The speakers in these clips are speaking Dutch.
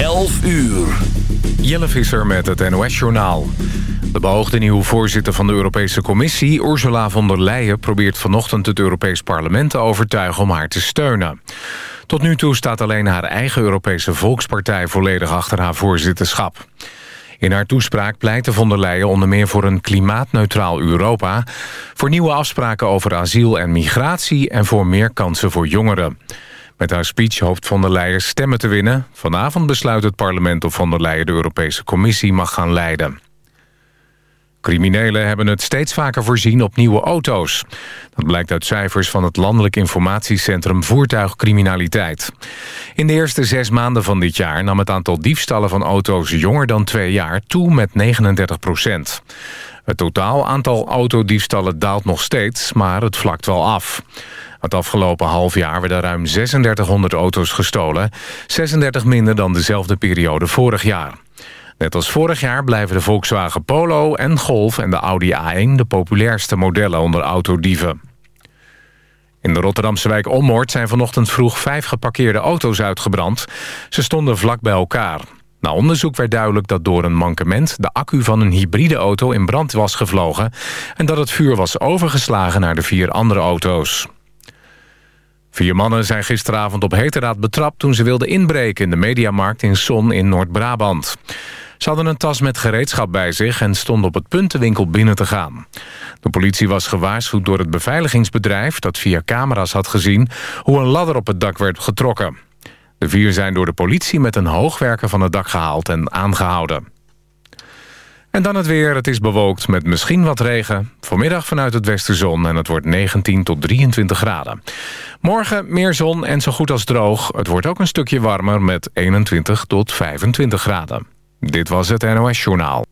11 uur. Jelle Visser met het NOS-journaal. De beoogde nieuwe voorzitter van de Europese Commissie, Ursula von der Leyen... probeert vanochtend het Europees Parlement te overtuigen om haar te steunen. Tot nu toe staat alleen haar eigen Europese Volkspartij... volledig achter haar voorzitterschap. In haar toespraak pleitte von der Leyen onder meer voor een klimaatneutraal Europa... voor nieuwe afspraken over asiel en migratie... en voor meer kansen voor jongeren. Met haar speech hoopt von der Leyen stemmen te winnen. Vanavond besluit het parlement of von der Leyen de Europese Commissie mag gaan leiden. Criminelen hebben het steeds vaker voorzien op nieuwe auto's. Dat blijkt uit cijfers van het Landelijk Informatiecentrum Voertuigcriminaliteit. In de eerste zes maanden van dit jaar nam het aantal diefstallen van auto's jonger dan twee jaar toe met 39 procent. Het totaal aantal autodiefstallen daalt nog steeds, maar het vlakt wel af. Het afgelopen half jaar werden ruim 3600 auto's gestolen. 36 minder dan dezelfde periode vorig jaar. Net als vorig jaar blijven de Volkswagen Polo en Golf en de Audi A1... de populairste modellen onder autodieven. In de Rotterdamse wijk Ommoord zijn vanochtend vroeg vijf geparkeerde auto's uitgebrand. Ze stonden vlak bij elkaar. Na onderzoek werd duidelijk dat door een mankement... de accu van een hybride auto in brand was gevlogen... en dat het vuur was overgeslagen naar de vier andere auto's. Vier mannen zijn gisteravond op heterdaad betrapt... toen ze wilden inbreken in de mediamarkt in Son in Noord-Brabant. Ze hadden een tas met gereedschap bij zich... en stonden op het punt de winkel binnen te gaan. De politie was gewaarschuwd door het beveiligingsbedrijf... dat via camera's had gezien hoe een ladder op het dak werd getrokken. De vier zijn door de politie met een hoogwerker van het dak gehaald en aangehouden. En dan het weer. Het is bewolkt met misschien wat regen. Vanmiddag vanuit het westen zon en het wordt 19 tot 23 graden. Morgen meer zon en zo goed als droog. Het wordt ook een stukje warmer met 21 tot 25 graden. Dit was het NOS Journaal.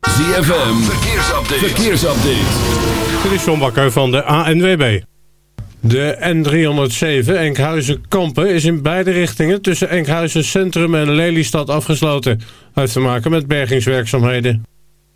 ZFM, verkeersupdate. verkeersupdate. Dit is John Bakker van de ANWB. De N307 Enkhuizen-Kampen is in beide richtingen... tussen Enkhuizen Centrum en Lelystad afgesloten. Heeft te maken met bergingswerkzaamheden.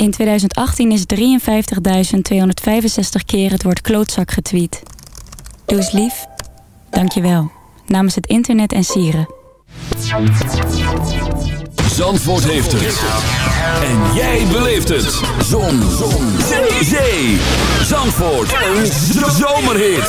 In 2018 is 53.265 keer het woord klootzak getweet. Doe eens lief. Dank je wel. Namens het internet en sieren. Zandvoort heeft het. En jij beleeft het. Zon. Zon. Zee. Zee. Zandvoort. Een zomerhit.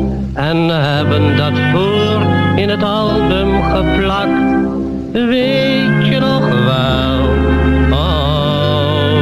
en hebben dat voor in het album geplakt. Weet je nog wel, oudje.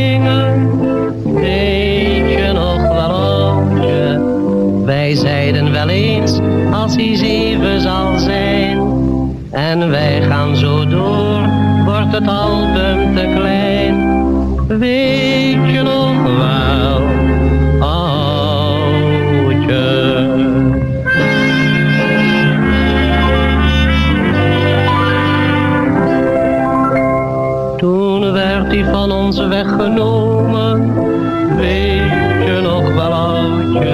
Weet je nog wel, oudje. Toen werd hij van ons weggenomen, weet je nog wel oudje.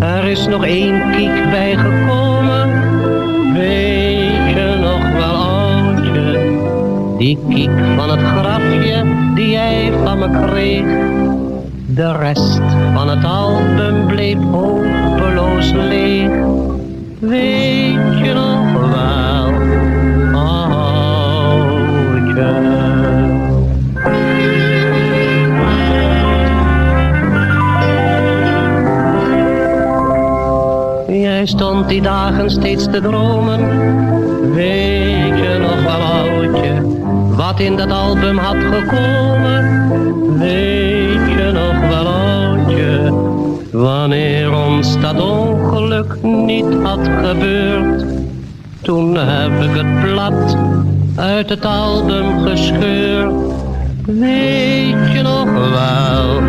Er is nog één kiek bijgekomen, weet je nog wel oudje. Die kiek van het grafje die jij De rest van het album bleef hopeloos leeg. Weet je nog wel, oudje. Jij stond die dagen steeds te dromen, weet je nog wel oudje, wat in dat album had gekomen, weet je nog wel oudje, wanneer ons dat ongeluk niet had gebeurd, toen heb ik het blad uit het album gescheurd, weet je nog wel,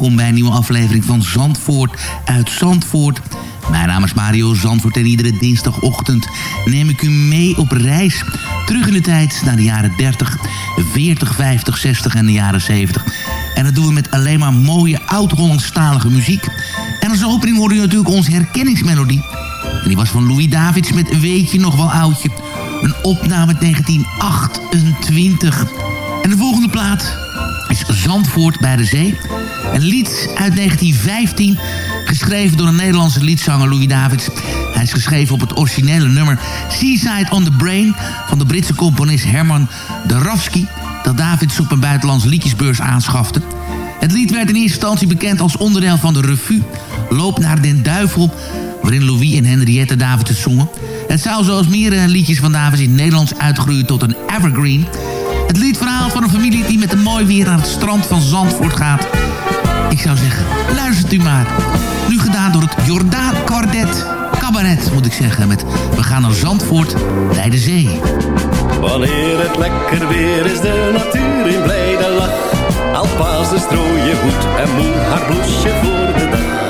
welkom bij een nieuwe aflevering van Zandvoort uit Zandvoort. Mijn naam is Mario Zandvoort en iedere dinsdagochtend neem ik u mee op reis. Terug in de tijd naar de jaren 30, 40, 50, 60 en de jaren 70. En dat doen we met alleen maar mooie oud-Hollandstalige muziek. En als opening hoorde u natuurlijk onze herkenningsmelodie. En die was van Louis Davids met Weet je nog wel oudje. Een opname uit 1928. En de volgende plaat Zandvoort bij de Zee. Een lied uit 1915, geschreven door een Nederlandse liedzanger Louis Davids. Hij is geschreven op het originele nummer Seaside on the Brain... van de Britse componist Herman Darowski... dat Davids op een buitenlandse liedjesbeurs aanschafte. Het lied werd in eerste instantie bekend als onderdeel van de revue... Loop naar den Duivel, waarin Louis en Henriette Davids zongen. Het zou zoals meerdere liedjes van Davids in het Nederlands uitgroeien tot een evergreen... Het liedverhaal van een familie die met een mooi weer aan het strand van Zandvoort gaat. Ik zou zeggen, luistert u maar. Nu gedaan door het Jordaan Quartet. Cabaret moet ik zeggen, met We gaan naar Zandvoort bij de zee. Wanneer het lekker weer is, de natuur in blijde lach. Alpaas de strooien goed en moe haar bloesje voor de dag.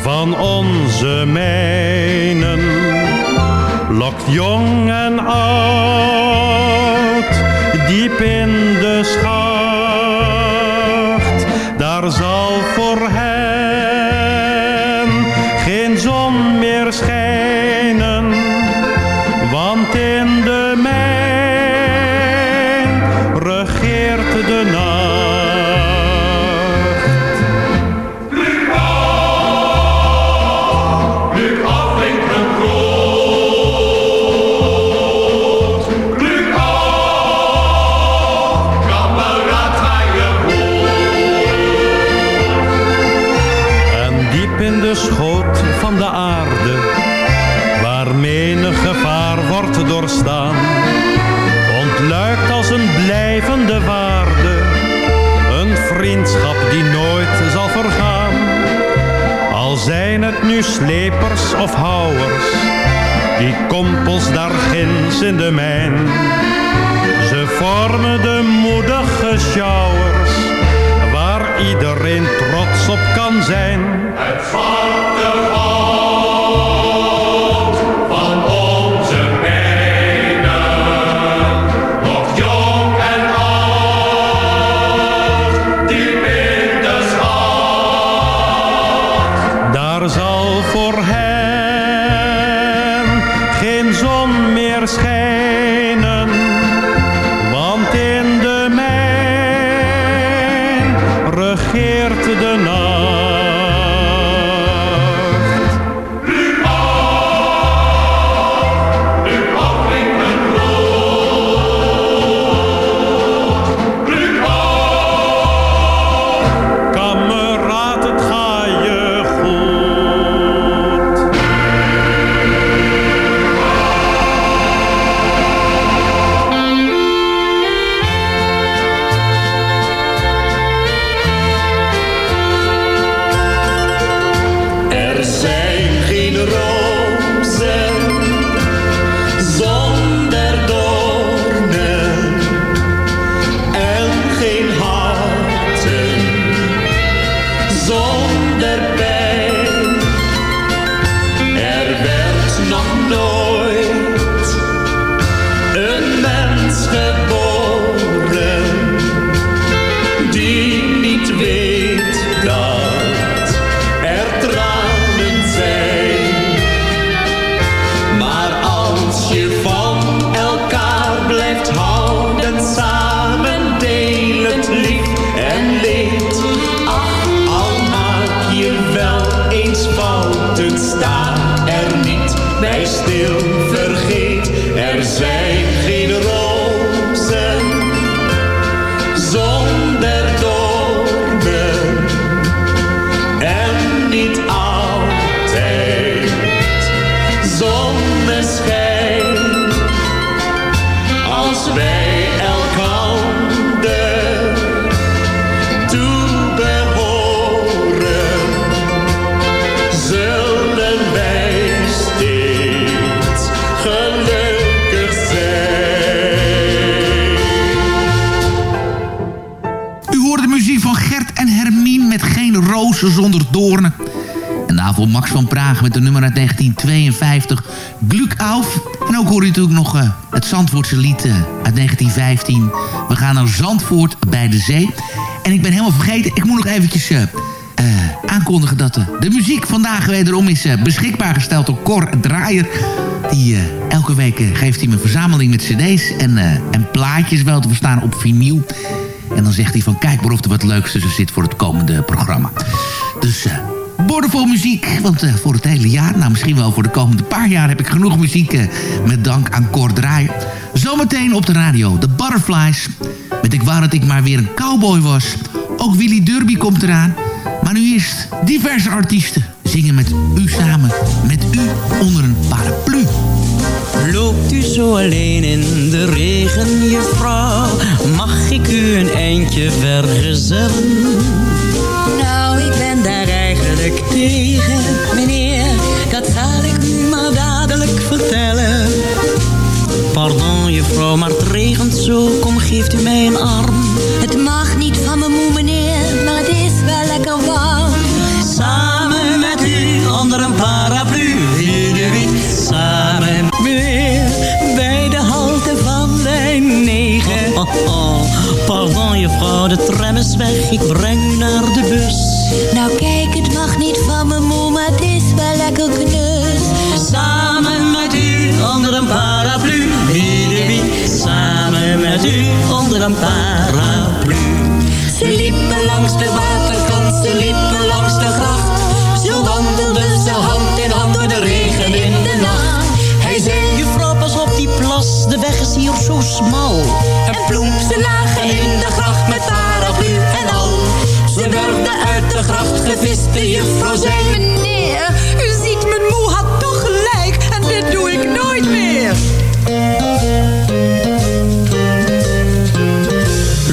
van onze mijnen, lokt jong en oud. in de mijn. Zonder doornen. En daarvoor Max van Praag met de nummer uit 1952, Glück auf. En ook hoor je natuurlijk nog uh, het Zandvoortse lied uh, uit 1915. We gaan naar Zandvoort bij de zee. En ik ben helemaal vergeten, ik moet nog eventjes... Uh, aankondigen dat de, de muziek vandaag wederom is beschikbaar gesteld door Cor Draaier. Die elke week geeft hij me een verzameling met cd's en, en plaatjes wel te verstaan op vinyl. En dan zegt hij van kijk maar of er wat leuks tussen zit voor het komende programma. Dus boordevol muziek. Want uh, voor het hele jaar, nou misschien wel voor de komende paar jaar... heb ik genoeg muziek uh, met dank aan Cor Draaier. Zometeen op de radio, de Butterflies. Met ik wou dat ik maar weer een cowboy was. Ook Willy Derby komt eraan. Maar nu eerst diverse artiesten zingen met u samen. Met u onder een paraplu. Loopt u zo alleen in de regen, juffrouw? Mag ik u een eindje vergezellen? Nou, ik ben daar eigenlijk tegen, meneer. Dat zal ik u maar dadelijk vertellen. Pardon, juffrouw, maar het regent zo. Kom, geeft u mij een arm. Het mag niet van mijn moe, De tram is weg. Ik breng u naar de bus. Nou kijk, het mag niet van mijn moe, maar het is wel lekker knus. Samen met u onder een paraplu. Wie, samen met u onder een paraplu. Ze liepen langs de waterkant, ze liepen langs weg is hier zo smal. En ploem, ze lagen in de gracht met paraplu en al. Ze werden uit de gracht gevist, de juffrouw zei, meneer, u ziet, mijn moe had toch gelijk en dit doe ik nooit meer.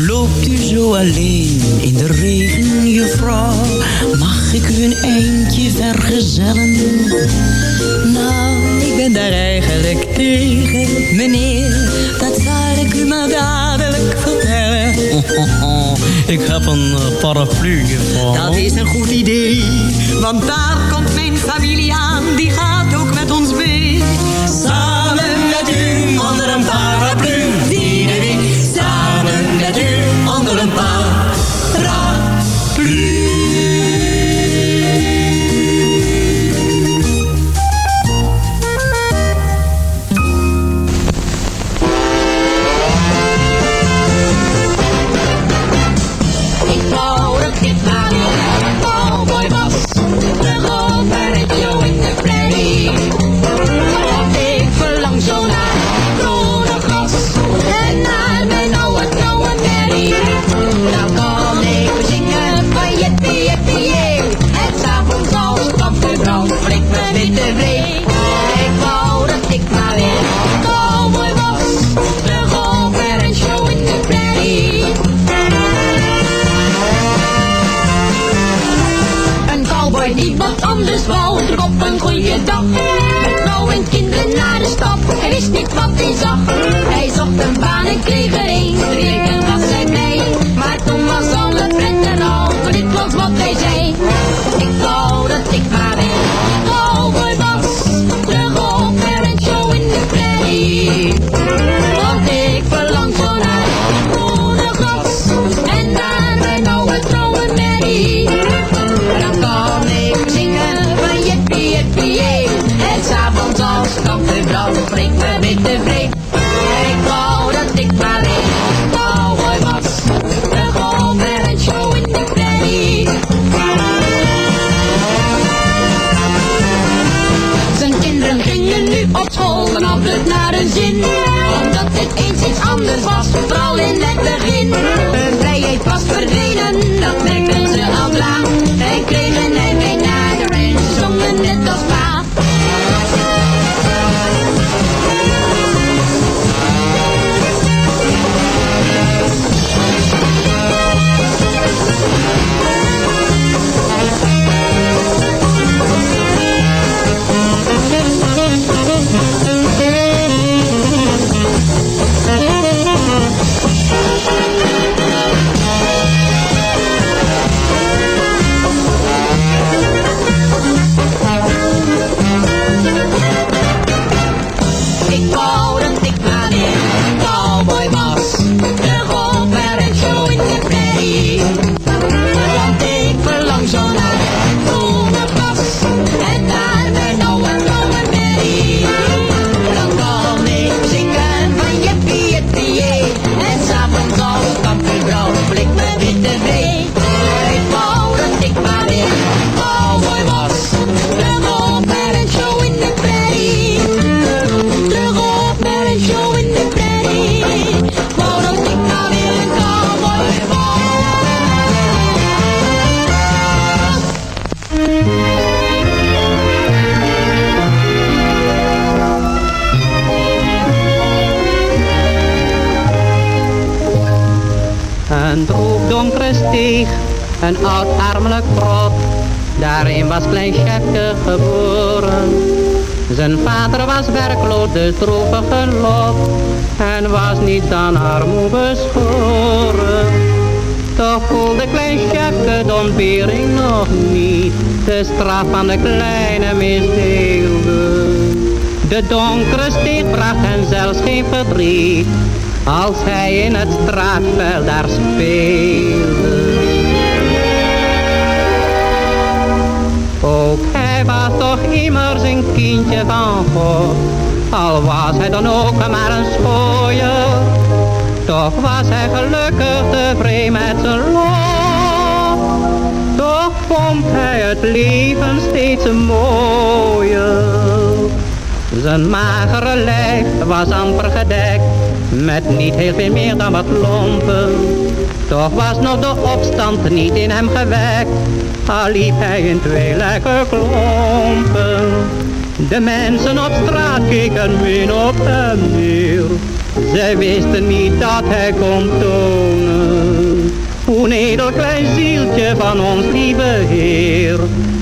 Loopt u zo alleen in de regen, juffrouw? Mag ik u een eindje vergezellen? Daar eigenlijk tegen, meneer. Dat zal ik u maar dadelijk vertellen. Oh, oh, oh. Ik heb een uh, paraplu, juffrouw. Dat is een goed idee, want daar komt mijn familie aan. Die gaat hij. Hij zocht een baan en kreeg was klein Sjefke geboren. Zijn vader was werkloos, de droevige lot. En was niet dan armoe beschoren. Toch voelde klein Sjefke de ontbering nog niet. De straf van de kleine misdeelde. De donkere steeg bracht hen zelfs geen verdriet. Als hij in het straatveld daar speelde. Immers een kindje van God. Al was hij dan ook maar een schooier. Toch was hij gelukkig tevreden met zijn lot. Toch vond hij het leven steeds mooier. Zijn magere lijf was amper gedekt, met niet heel veel meer dan wat lompen. Toch was nog de opstand niet in hem gewekt, al liep hij in twee lekke klompen. De mensen op straat keken min op hem neer, zij wisten niet dat hij kon tonen. Hoe een edel klein zieltje van ons lieve Heer,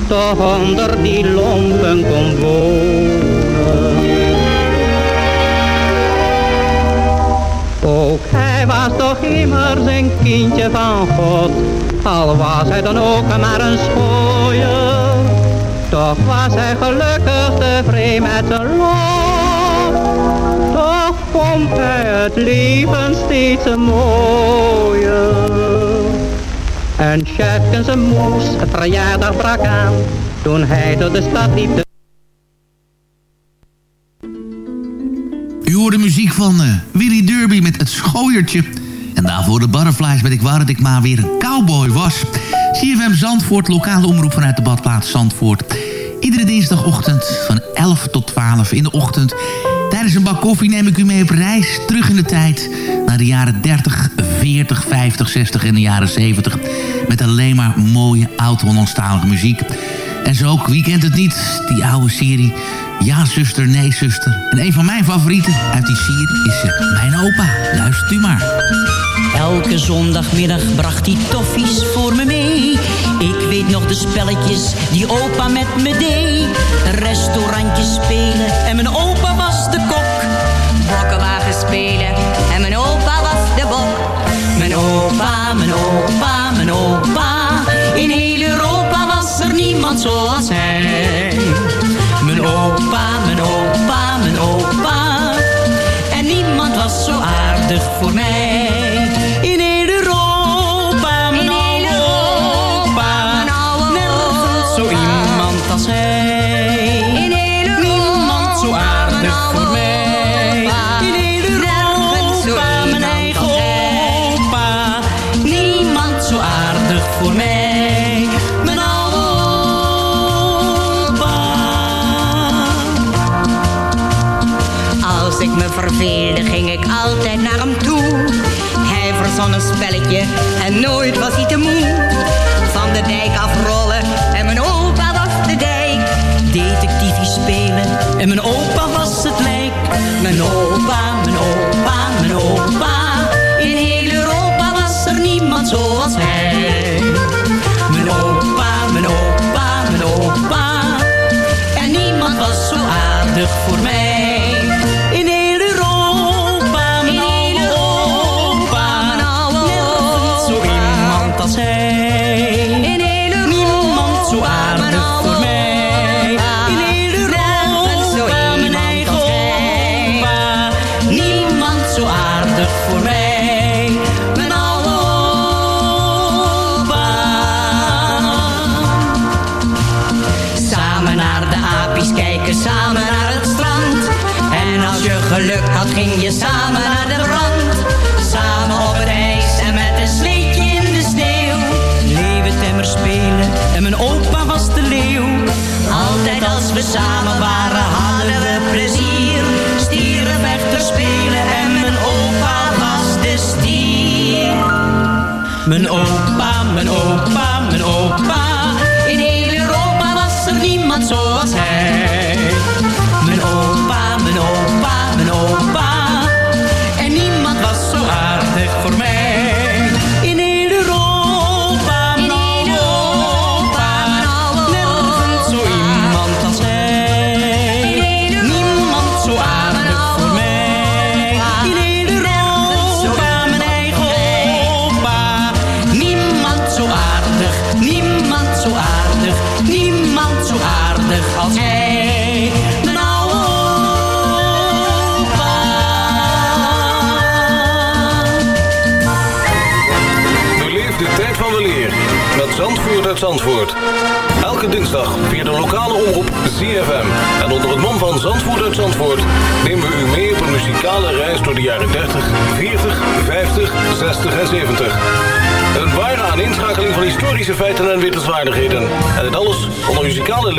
toch onder die lompen kon wonen. Was toch immers een kindje van God, al was hij dan ook maar een schooier. Toch was hij gelukkig tevreden met zijn lot, toch vond hij het leven steeds mooier. En zijn moes verjaardag brak aan, toen hij door de stad liep hoorde muziek van eh, Willy Derby met het schooiertje. En daarvoor de Butterflies met Ik wou dat ik maar weer een cowboy was. CFM Zandvoort, lokale omroep vanuit de badplaats Zandvoort. Iedere dinsdagochtend van 11 tot 12 in de ochtend. Tijdens een bak koffie neem ik u mee op reis terug in de tijd... naar de jaren 30, 40, 50, 60 en de jaren 70... met alleen maar mooie oud-Hollandstalige muziek... En zo ook, wie kent het niet, die oude serie Ja zuster, nee zuster. En een van mijn favorieten uit die serie is eh, Mijn Opa. Luistert u maar. Elke zondagmiddag bracht hij toffies voor me mee. Ik weet nog de spelletjes die opa met me deed. Restaurantjes spelen en mijn opa was de kok. Bokkenwagen spelen en mijn opa was de bok. Mijn opa, mijn opa, mijn opa. Niemand zoals hij. Mijn opa, mijn opa, mijn opa. En niemand was zo aardig voor mij.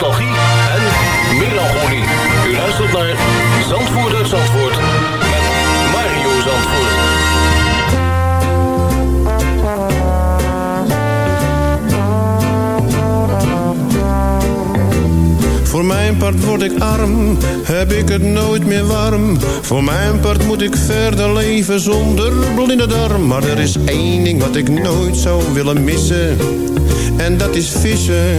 Nostalgie en melancholie. U luistert naar Zandvoort uit Zandvoort met Mario Zandvoort. Voor mijn part word ik arm, heb ik het nooit meer warm. Voor mijn part moet ik verder leven zonder blinde darm. Maar er is één ding wat ik nooit zou willen missen. En dat is vissen.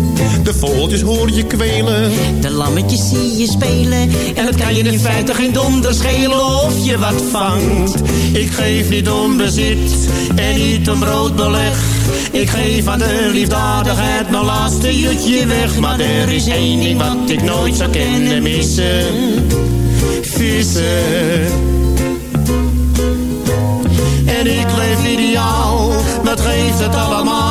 De vogeltjes hoor je kwelen. De lammetjes zie je spelen. En het kan je in feite geen donder schelen of je wat vangt. Ik geef niet om bezit en niet om brood beleg. Ik geef aan de liefdadigheid mijn laatste jutje weg. Maar er is één ding wat ik nooit zou kennen missen. Vissen. En ik leef ideaal, wat geeft het allemaal?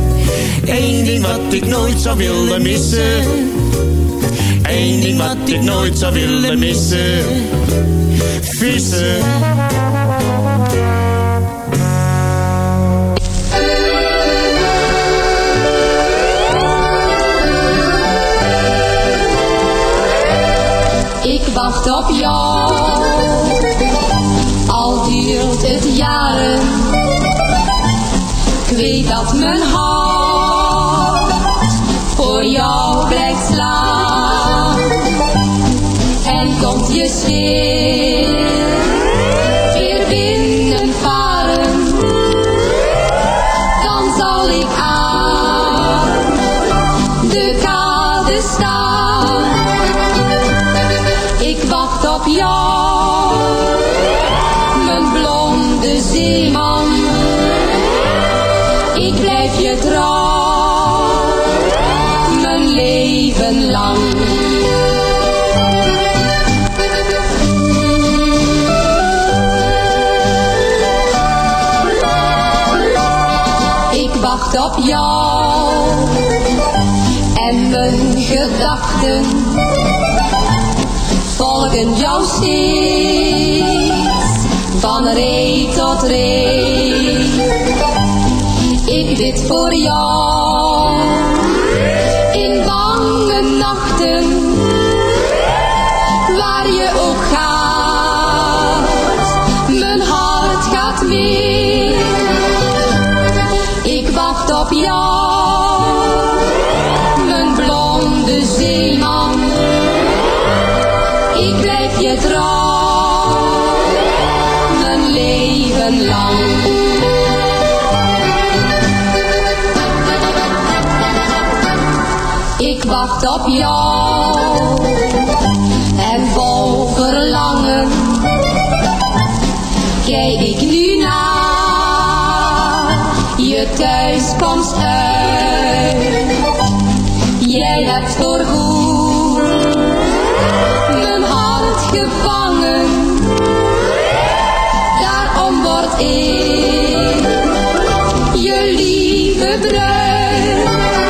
Eén ding wat ik nooit zou willen missen. Eén ding wat ik nooit zou willen missen. Vissen. Ik wacht op jou, al duurt het jaren. Ik weet dat mijn hart voor jou blijft slaan. En komt je stil op jou. En mijn gedachten volgen jou steeds, van ree tot ree. Ik bid voor jou, in bange nachten, waar je ook gaat, mijn hart gaat mee. je trouw, een leven lang. ik wacht op jou en vol verlangen kijk ik nu naar je thuiskomst uit. Jij hebt voorgoed gevangen. Daarom word ik je lieve bruid.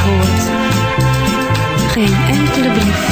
gehoord. Geen enkele brief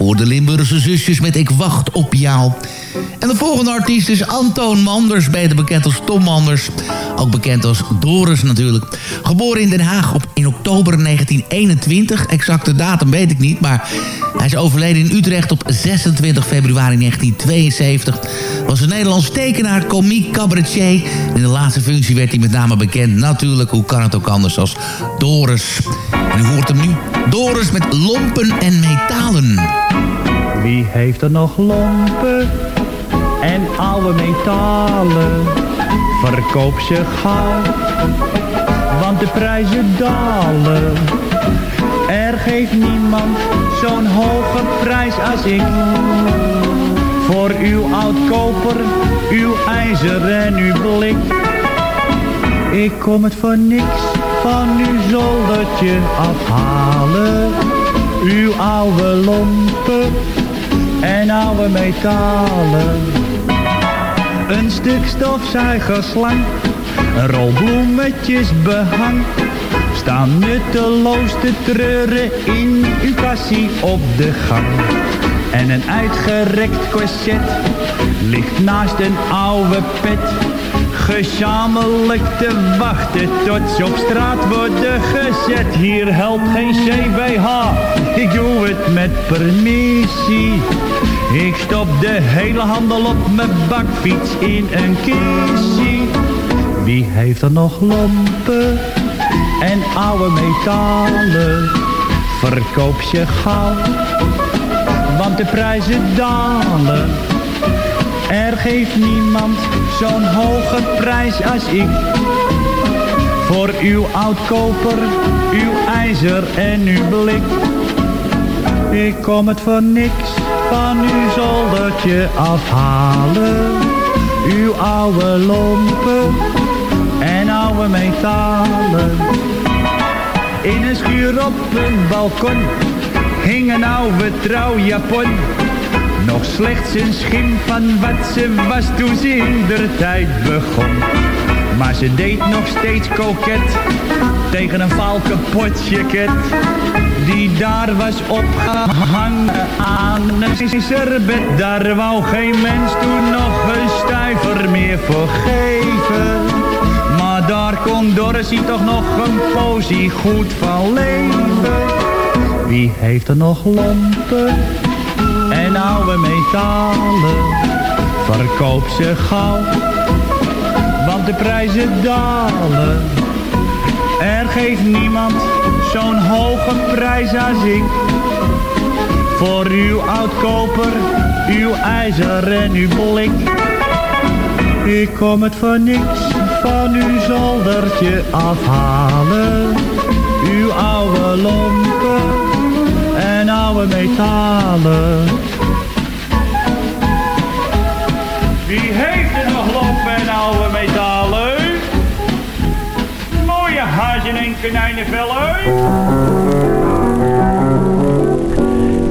Daarvoor de Limburgse zusjes met Ik wacht op jou. En de volgende artiest is Antoon Manders, beter bekend als Tom Manders. Ook bekend als Doris natuurlijk. Geboren in Den Haag op, in oktober 1921. Exacte datum weet ik niet, maar hij is overleden in Utrecht op 26 februari 1972. Was een Nederlands tekenaar, komiek, cabaretier. In de laatste functie werd hij met name bekend natuurlijk, hoe kan het ook anders, als Doris. En u hoort hem nu, Doris met lompen en metalen. Wie heeft er nog lompen en oude metalen? Verkoop ze gauw, want de prijzen dalen. Er geeft niemand zo'n hoge prijs als ik. Voor uw oudkoper, uw ijzer en uw blik. Ik kom het voor niks van uw zoldertje afhalen. Uw oude lompen en oude metalen. Een stuk stofzuigerslang, een rol bloemetjes behang. Staan nutteloos te treuren in uw kassie op de gang. En een uitgerekt corset ligt naast een oude pet. Gezamenlijk te wachten tot ze op straat worden gezet. Hier helpt geen CBH, ik doe het met permissie. Ik stop de hele handel op mijn bakfiets in een kistje. Wie heeft er nog lompen en oude metalen? Verkoop ze gauw, want de prijzen dalen. Er geeft niemand zo'n hoge prijs als ik. Voor uw oudkoper, uw ijzer en uw blik. Ik kom het voor niks van uw zoldertje afhalen. Uw oude lompen en oude metalen. In een schuur op een balkon hing een oude trouwjapon. Nog slechts een schim van wat ze was toen ze in der tijd begon. Maar ze deed nog steeds koket tegen een jacket. Die daar was opgehangen aan een ijzerbed. Daar wou geen mens toen nog een stuiver meer voor geven. Maar daar kon Dorothy toch nog een posie goed van leven. Wie heeft er nog lompen? En oude metalen. Verkoop ze gauw, want de prijzen dalen. Er geeft niemand zo'n hoge prijs als ik. Voor uw oudkoper, uw ijzer en uw blik. Ik kom het voor niks van uw zoldertje afhalen. Uw oude lompen en oude metalen. Wie heeft er nog lompen en oude metalen? Mooie hazen en konijnenvellen.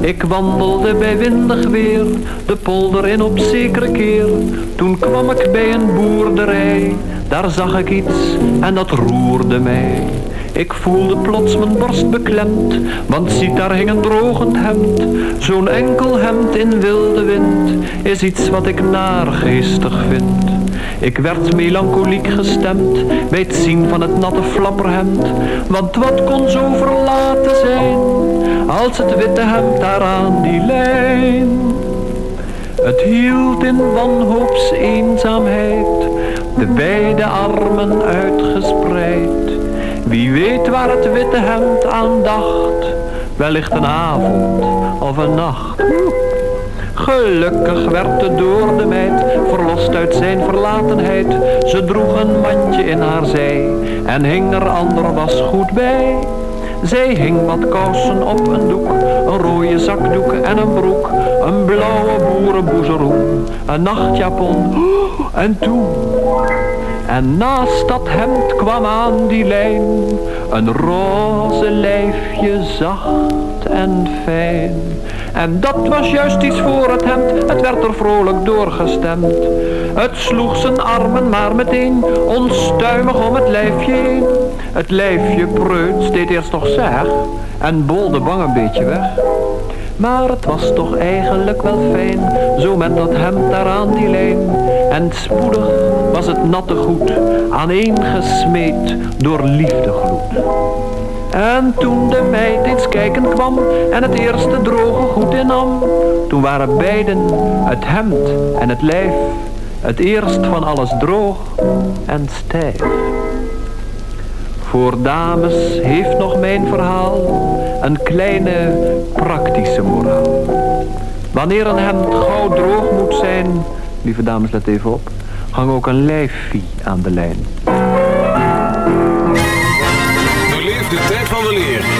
Ik wandelde bij windig weer, de polder in op zekere keer. Toen kwam ik bij een boerderij, daar zag ik iets en dat roerde mij. Ik voelde plots mijn borst beklemd, want ziet daar hing een drogend hemd. Zo'n enkel hemd in wilde wind, is iets wat ik naargeestig vind. Ik werd melancholiek gestemd, bij het zien van het natte flapperhemd. Want wat kon zo verlaten zijn, als het witte hemd daar aan die lijn. Het hield in wanhoops eenzaamheid, de beide armen uitgespreid. Wie weet waar het witte hemd aan dacht, wellicht een avond of een nacht. Gelukkig werd de door de meid verlost uit zijn verlatenheid. Ze droeg een mandje in haar zij en hing er ander was goed bij. Zij hing wat kousen op een doek, een rode zakdoek en een broek, een blauwe boerenboezeroen, een nachtjapon en toen. En naast dat hemd kwam aan die lijn een roze lijfje zacht en fijn. En dat was juist iets voor het hemd, het werd er vrolijk doorgestemd. Het sloeg zijn armen maar meteen onstuimig om het lijfje heen. Het lijfje preuts deed eerst nog zeg en bolde bang een beetje weg. Maar het was toch eigenlijk wel fijn, zo met dat hemd daar aan die lijn. En spoedig was het natte goed aaneengesmeed door liefdegloed. En toen de meid eens kijken kwam en het eerste droge goed innam, toen waren beiden, het hemd en het lijf, het eerst van alles droog en stijf. Voor dames heeft nog mijn verhaal een kleine praktische moraal. Wanneer een hemd gauw droog moet zijn, lieve dames let even op, hang ook een lijfvie aan de lijn. Beleef de tijd van de leer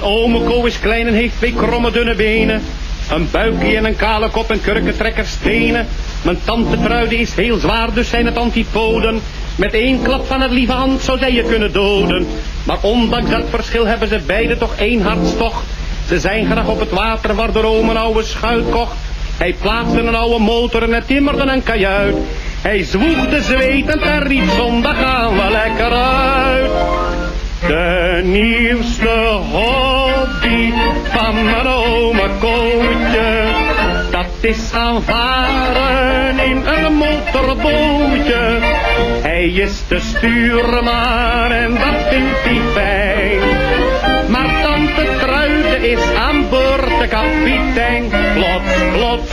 Mijn ome is klein en heeft twee kromme dunne benen. Een buikje en een kale kop en kurkentrekkerstenen. Mijn tante Truide is heel zwaar, dus zijn het antipoden. Met één klap van het lieve hand zou zij je kunnen doden. Maar ondanks dat verschil hebben ze beide toch één hartstocht. Ze zijn graag op het water waar de oom een oude schuit kocht. Hij plaatste een oude motor en hij timmerde een kajuit. Hij zwoegde zwetend en riep zondag gaan we lekker uit. De nieuwste hobby van mijn oma Kootje, dat is gaan varen in een motorbootje. Hij is de stuurman en dat vindt hij fijn. Maar tante Truide is aan boord de kapitein. Plots, plots.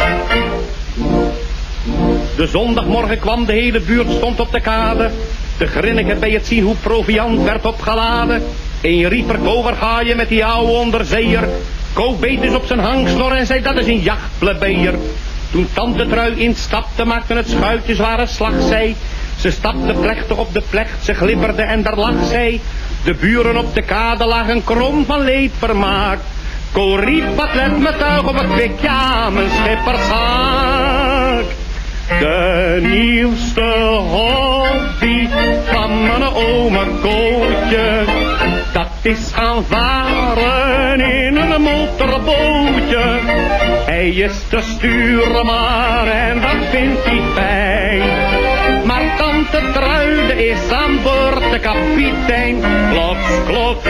De zondagmorgen kwam de hele buurt stond op de kade. De grinniken bij het zien hoe proviant werd opgeladen. Een rieper, je met die oude onderzeeër? Ko beet dus op zijn hangsnor en zei dat is een jachtplebeer. Toen tante Trui instapte maakte het schuitje zware slag zij. Ze stapte plechtig op de plecht, ze glibberde en daar lag zij. De buren op de kade lagen krom van leedvermaak. Ko riep wat let me tuig op het kwik, ja mijn schipperszaak. De nieuwste hobby mijn oma Kootje, dat is gaan varen in een motorbootje. Hij is de stuurman en dat vindt hij fijn. Maar tante Truide is aan boord de kapitein. Klots, klots.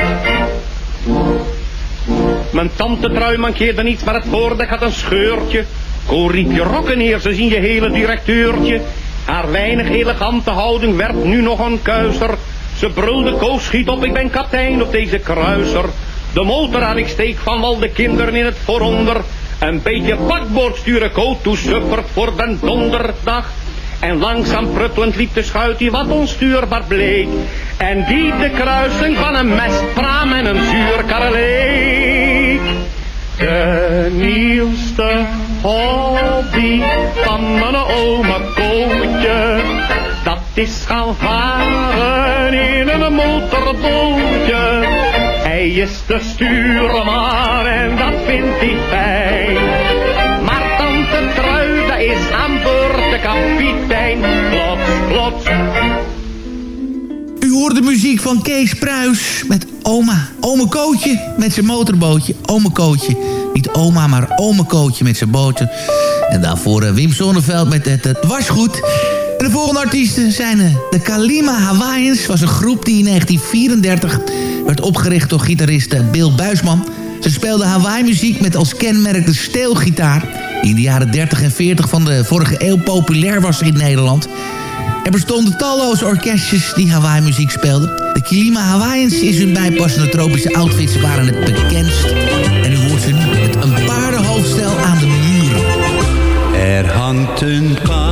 Mijn tante Trui mankeerde niets, maar het voordek had een scheurtje. Ko riep je rokken neer, ze zien je hele directeurtje. Haar weinig elegante houding werd nu nog een kuiser. Ze brulde, Ko schiet op, ik ben kapitein op deze kruiser. De motor aan ik steek van al de kinderen in het vooronder. Een beetje bakboord sturen, Ko toesuppert voor den donderdag. En langzaam pruttelend liep de schuit die wat onstuurbaar bleek. En die de kruising van een mestpraam en een zuurkar leek. De nieuwste hobby van mijn oma Kootje, dat is gaan varen in een motorbootje. Hij is de stuurman en dat vindt hij fijn. Maar tante Truide is aan boord de kapitein. Klopt, klopt. U hoort de muziek van Kees Pruis met oma. Ome Kootje met zijn motorbootje. Ome Kootje. Niet oma, maar ome Kootje met zijn bootje. En daarvoor eh, Wim Sonneveld met het, wasgoed. En de volgende artiesten zijn eh, de Kalima Hawaiians. was een groep die in 1934 werd opgericht door gitarist eh, Bill Buisman. Ze speelden Hawaii-muziek met als kenmerk de steelgitaar. in de jaren 30 en 40 van de vorige eeuw populair was in Nederland. Er bestonden talloze orkestjes die Hawaii-muziek speelden. De Kilima Hawaiians is hun bijpassende tropische outfits waren het bekendst. En u hoort ze nu met een paardenhoofdstel aan de muren. Er hangt een paardenhoofdstel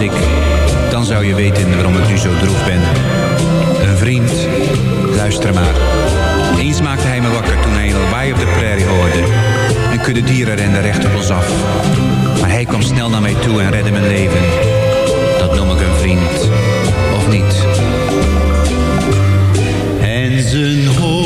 ik, dan zou je weten waarom ik nu zo droef ben. Een vriend, luister maar. Eens maakte hij me wakker toen hij een lawaai op de prairie hoorde. Een kudde dieren rende recht op ons af. Maar hij kwam snel naar mij toe en redde mijn leven. Dat noem ik een vriend, of niet? En zijn hoofdstel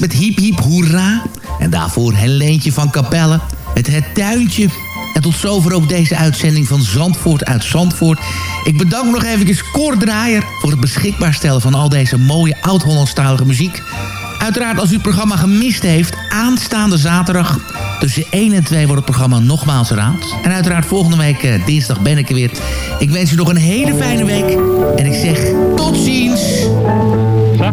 Met Hiep Hiep Hoera. En daarvoor Helentje van Capelle, het Het Tuintje. En tot zover ook deze uitzending van Zandvoort uit Zandvoort. Ik bedank nog even Cor Draaier voor het beschikbaar stellen van al deze mooie oud-Hollandstalige muziek. Uiteraard als u het programma gemist heeft, aanstaande zaterdag tussen 1 en 2 wordt het programma nogmaals herhaald. En uiteraard volgende week eh, dinsdag ben ik er weer. Ik wens u nog een hele fijne week. En ik zeg tot ziens.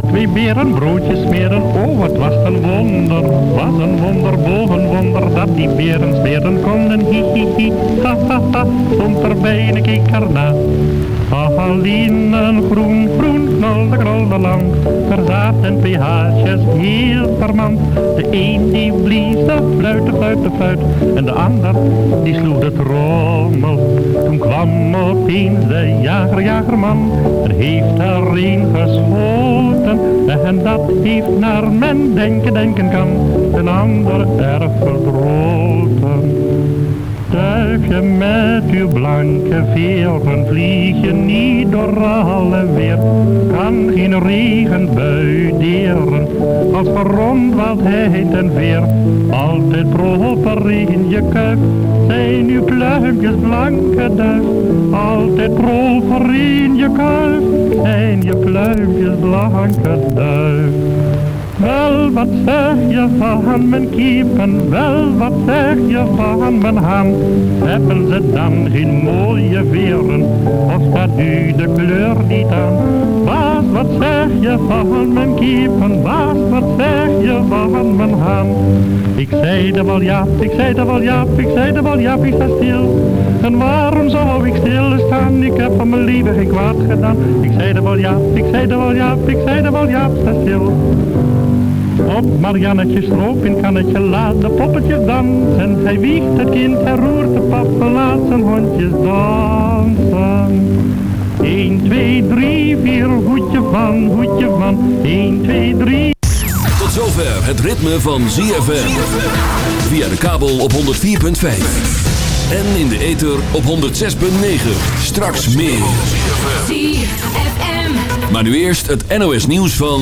Twee beren broodjes smeren, oh wat was een wonder. Was een wonder boven wonder, dat die beren smeren konden. Hi hi hi, ha ha ha, stond keek erna. Aline groen, groen, knolde, krolde lang. Er zaten haasjes heel vermand. De een die blies de fluit, de fluit. En de ander die sloeg de trommel. Toen kwam opeens de jager, jagerman. Er heeft er een geschoten. En dat heeft naar men denken, denken kan. Een ander erg verdroten. Duifje met uw blanke veren, vlieg je niet door alle weer. Kan geen regenbui deren, als verrondwaldheid en veer. Altijd proper in je kuif, zijn uw pluimpjes blanke duif. Altijd proper in je kuif, zijn je pluimpjes blanke duif. Wel, wat zeg je van mijn kiepen, wel, wat zeg je van mijn haan? Hebben ze dan geen mooie veren, of staat u de kleur niet aan? Baas, wat zeg je van mijn kiepen, baas, wat zeg je van mijn haan? Ik zei de wel ja, ik zei de wel ja, ik zei de wel ja, ik sta stil. En waarom zou ik stil staan? Ik heb van mijn lieve geen kwaad gedaan. Ik zei de wel ja, ik zei de wel ja, ik zei de wel ja, sta stil. Op Mariannetje stroop in kannetje laat de poppetje dansen. Hij wiegt het kind, hij roert de papa, laat zijn hondjes dansen. 1, 2, 3, 4, hoedje van, hoedje van. 1, 2, 3. Tot zover het ritme van ZFM. Via de kabel op 104.5. En in de ether op 106.9. Straks meer. ZFM. Maar nu eerst het NOS nieuws van...